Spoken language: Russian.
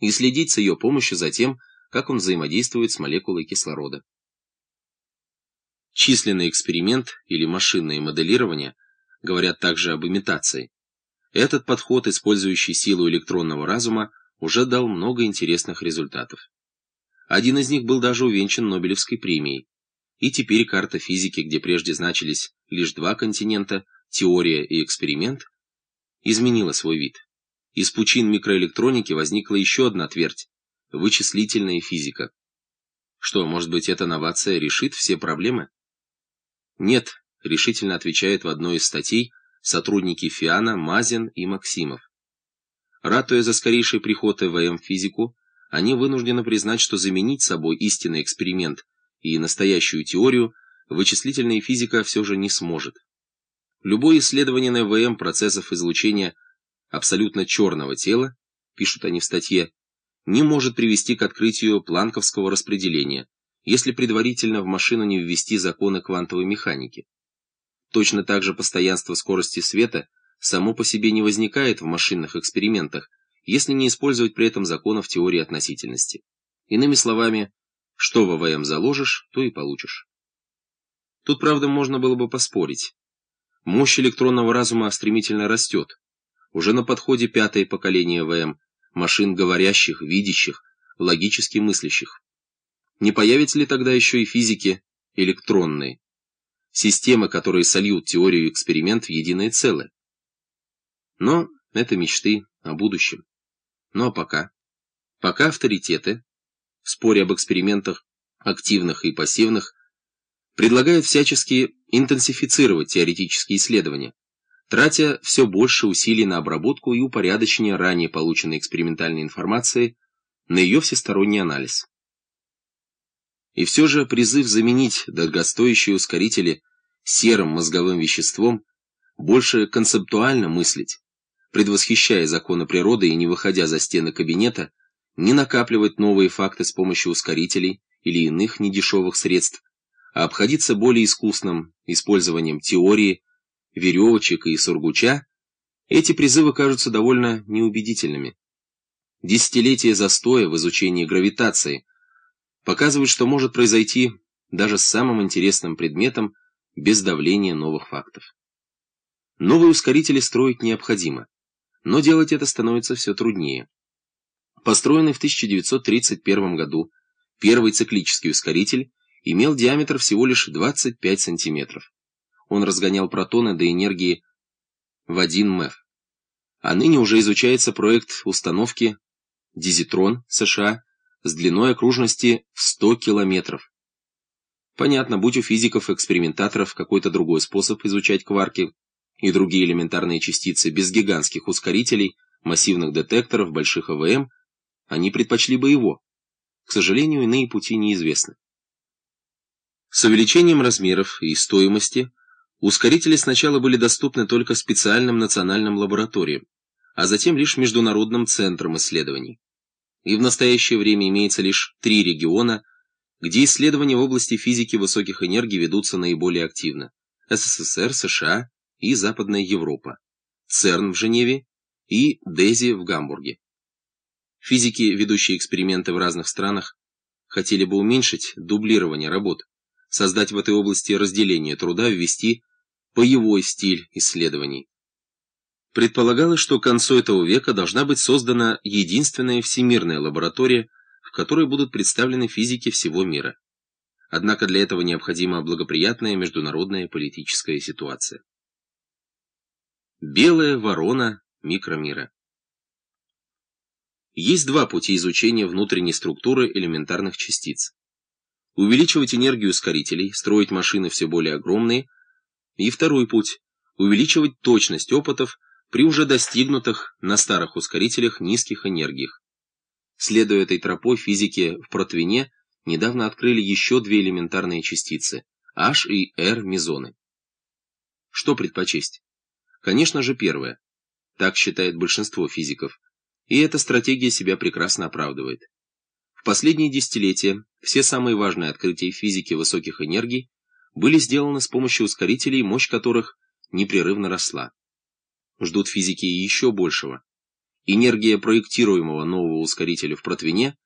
и следить с ее помощью за тем, как он взаимодействует с молекулой кислорода. Численный эксперимент или машинное моделирование говорят также об имитации. Этот подход, использующий силу электронного разума, уже дал много интересных результатов. Один из них был даже увенчан Нобелевской премией. И теперь карта физики, где прежде значились лишь два континента, теория и эксперимент, изменила свой вид. Из пучин микроэлектроники возникла еще одна твердь – вычислительная физика. Что, может быть, эта новация решит все проблемы? Нет, решительно отвечает в одной из статей сотрудники ФИАНа Мазин и Максимов. Ратуя за скорейший приход ЭВМ в физику, они вынуждены признать, что заменить собой истинный эксперимент и настоящую теорию вычислительная физика все же не сможет. Любое исследование на ЭВМ процессов излучения абсолютно черного тела, пишут они в статье, не может привести к открытию планковского распределения, если предварительно в машину не ввести законы квантовой механики. Точно так же постоянство скорости света само по себе не возникает в машинных экспериментах, если не использовать при этом законов теории относительности. Иными словами, что в АВМ заложишь, то и получишь. Тут, правда, можно было бы поспорить. Мощь электронного разума стремительно растет. Уже на подходе пятое поколение ВМ, машин говорящих, видящих, логически мыслящих. Не появятся ли тогда еще и физики электронные? Системы, которые сольют теорию и эксперимент в единое целое. Но это мечты о будущем. Ну а пока? Пока авторитеты, в споре об экспериментах активных и пассивных, предлагают всячески интенсифицировать теоретические исследования, тратя все больше усилий на обработку и упорядочение ранее полученной экспериментальной информации, на ее всесторонний анализ. И все же призыв заменить дорогостоящие ускорители серым мозговым веществом, больше концептуально мыслить, предвосхищая законы природы и не выходя за стены кабинета, не накапливать новые факты с помощью ускорителей или иных недешевых средств, а обходиться более искусным использованием теории, веревочек и сургуча, эти призывы кажутся довольно неубедительными. Десятилетия застоя в изучении гравитации показывают, что может произойти даже с самым интересным предметом без давления новых фактов. Новые ускорители строить необходимо но делать это становится все труднее. Построенный в 1931 году первый циклический ускоритель имел диаметр всего лишь 25 сантиметров. Он разгонял протоны до энергии в 1 МЭФ. А ныне уже изучается проект установки «Дизитрон» США с длиной окружности в 100 километров. Понятно, будь у физиков-экспериментаторов какой-то другой способ изучать кварки, и другие элементарные частицы без гигантских ускорителей, массивных детекторов, больших АВМ, они предпочли бы его. К сожалению, иные пути неизвестны. С увеличением размеров и стоимости ускорители сначала были доступны только специальным национальным лабораториям, а затем лишь международным центрам исследований. И в настоящее время имеется лишь три региона, где исследования в области физики высоких энергий ведутся наиболее активно – СССР, США и Западная Европа, ЦЕРН в Женеве и ДЕЗИ в Гамбурге. Физики, ведущие эксперименты в разных странах, хотели бы уменьшить дублирование работ, создать в этой области разделение труда, ввести боевой стиль исследований. Предполагалось, что к концу этого века должна быть создана единственная всемирная лаборатория, в которой будут представлены физики всего мира. Однако для этого необходима благоприятная международная политическая ситуация. Белая ворона микромира. Есть два пути изучения внутренней структуры элементарных частиц. Увеличивать энергию ускорителей, строить машины все более огромные. И второй путь – увеличивать точность опытов при уже достигнутых на старых ускорителях низких энергиях. Следуя этой тропой, физики в протвине недавно открыли еще две элементарные частицы – H и R мезоны. Что предпочесть? Конечно же, первое. Так считает большинство физиков. И эта стратегия себя прекрасно оправдывает. В последние десятилетия все самые важные открытия физики высоких энергий были сделаны с помощью ускорителей, мощь которых непрерывно росла. Ждут физики еще большего. энергия проектируемого нового ускорителя в протвине